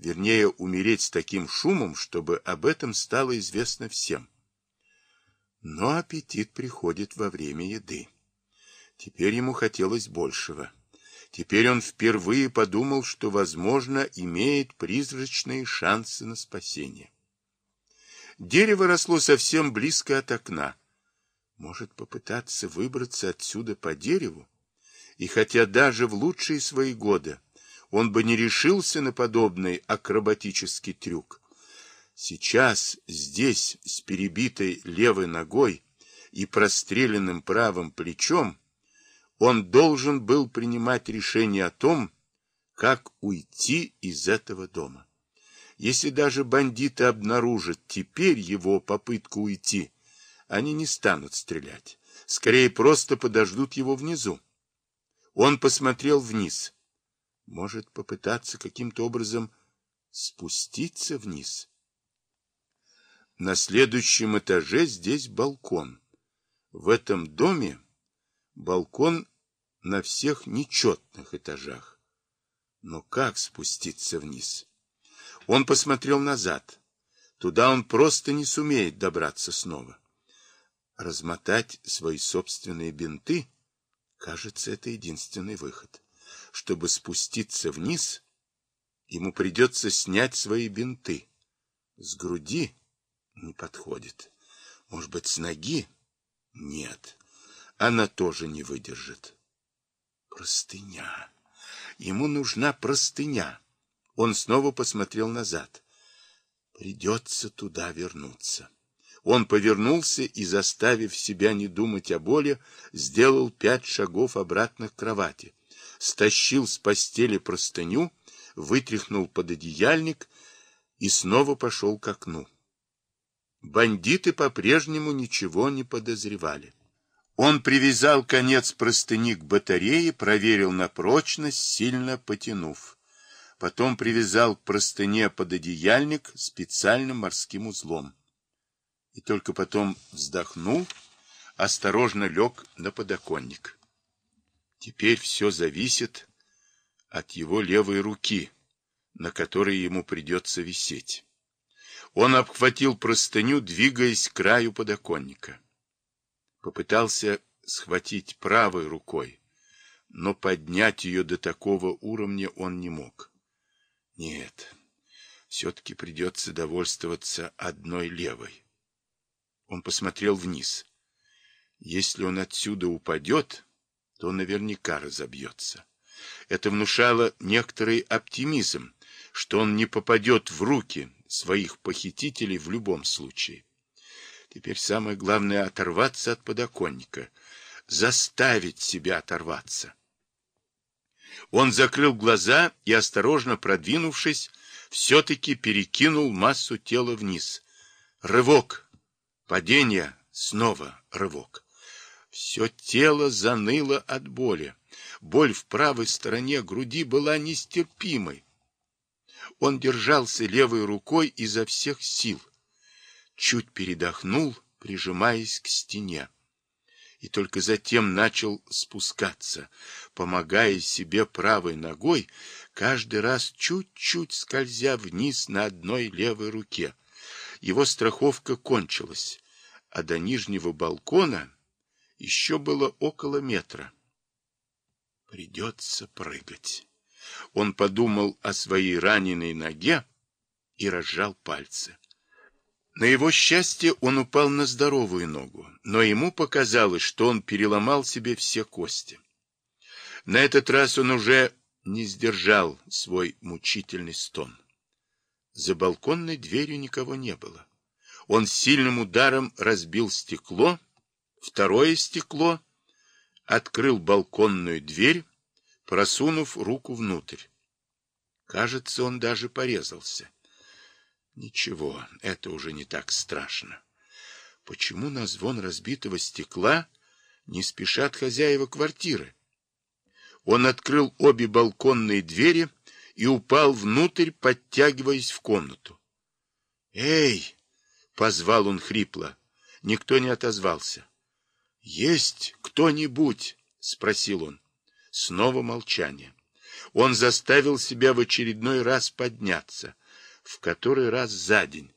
вернее, умереть с таким шумом, чтобы об этом стало известно всем. Но аппетит приходит во время еды. Теперь ему хотелось большего. Теперь он впервые подумал, что, возможно, имеет призрачные шансы на спасение. Дерево росло совсем близко от окна. Может попытаться выбраться отсюда по дереву? И хотя даже в лучшие свои годы он бы не решился на подобный акробатический трюк, сейчас здесь с перебитой левой ногой и простреленным правым плечом он должен был принимать решение о том, как уйти из этого дома. Если даже бандиты обнаружат теперь его попытку уйти, они не станут стрелять. Скорее, просто подождут его внизу. Он посмотрел вниз. Может попытаться каким-то образом спуститься вниз. На следующем этаже здесь балкон. В этом доме балкон на всех нечетных этажах. Но как спуститься вниз? Он посмотрел назад. Туда он просто не сумеет добраться снова. Размотать свои собственные бинты, кажется, это единственный выход. Чтобы спуститься вниз, ему придется снять свои бинты. С груди не подходит. Может быть, с ноги? Нет, она тоже не выдержит. Простыня. Ему нужна простыня. Он снова посмотрел назад. Придется туда вернуться. Он повернулся и, заставив себя не думать о боли, сделал пять шагов обратно к кровати. Стащил с постели простыню, вытряхнул под одеяльник и снова пошел к окну. Бандиты по-прежнему ничего не подозревали. Он привязал конец простыни к батарее, проверил на прочность, сильно потянув. Потом привязал к простыне пододеяльник специальным морским узлом. И только потом вздохнул, осторожно лег на подоконник. Теперь все зависит от его левой руки, на которой ему придется висеть. Он обхватил простыню, двигаясь к краю подоконника. Попытался схватить правой рукой, но поднять ее до такого уровня он не мог. Нет, все-таки придется довольствоваться одной левой. Он посмотрел вниз. Если он отсюда упадет, то наверняка разобьется. Это внушало некоторый оптимизм, что он не попадет в руки своих похитителей в любом случае. Теперь самое главное — оторваться от подоконника, заставить себя оторваться. Он закрыл глаза и, осторожно продвинувшись, все-таки перекинул массу тела вниз. Рывок. Падение. Снова рывок. Все тело заныло от боли. Боль в правой стороне груди была нестерпимой. Он держался левой рукой изо всех сил. Чуть передохнул, прижимаясь к стене и только затем начал спускаться, помогая себе правой ногой, каждый раз чуть-чуть скользя вниз на одной левой руке. Его страховка кончилась, а до нижнего балкона еще было около метра. Придется прыгать. Он подумал о своей раненой ноге и разжал пальцы. На его счастье он упал на здоровую ногу, но ему показалось, что он переломал себе все кости. На этот раз он уже не сдержал свой мучительный стон. За балконной дверью никого не было. Он сильным ударом разбил стекло, второе стекло, открыл балконную дверь, просунув руку внутрь. Кажется, он даже порезался. Ничего, это уже не так страшно. Почему на звон разбитого стекла не спешат хозяева квартиры? Он открыл обе балконные двери и упал внутрь, подтягиваясь в комнату. «Эй!» — позвал он хрипло. Никто не отозвался. «Есть кто-нибудь?» — спросил он. Снова молчание. Он заставил себя в очередной раз подняться, в который раз за день,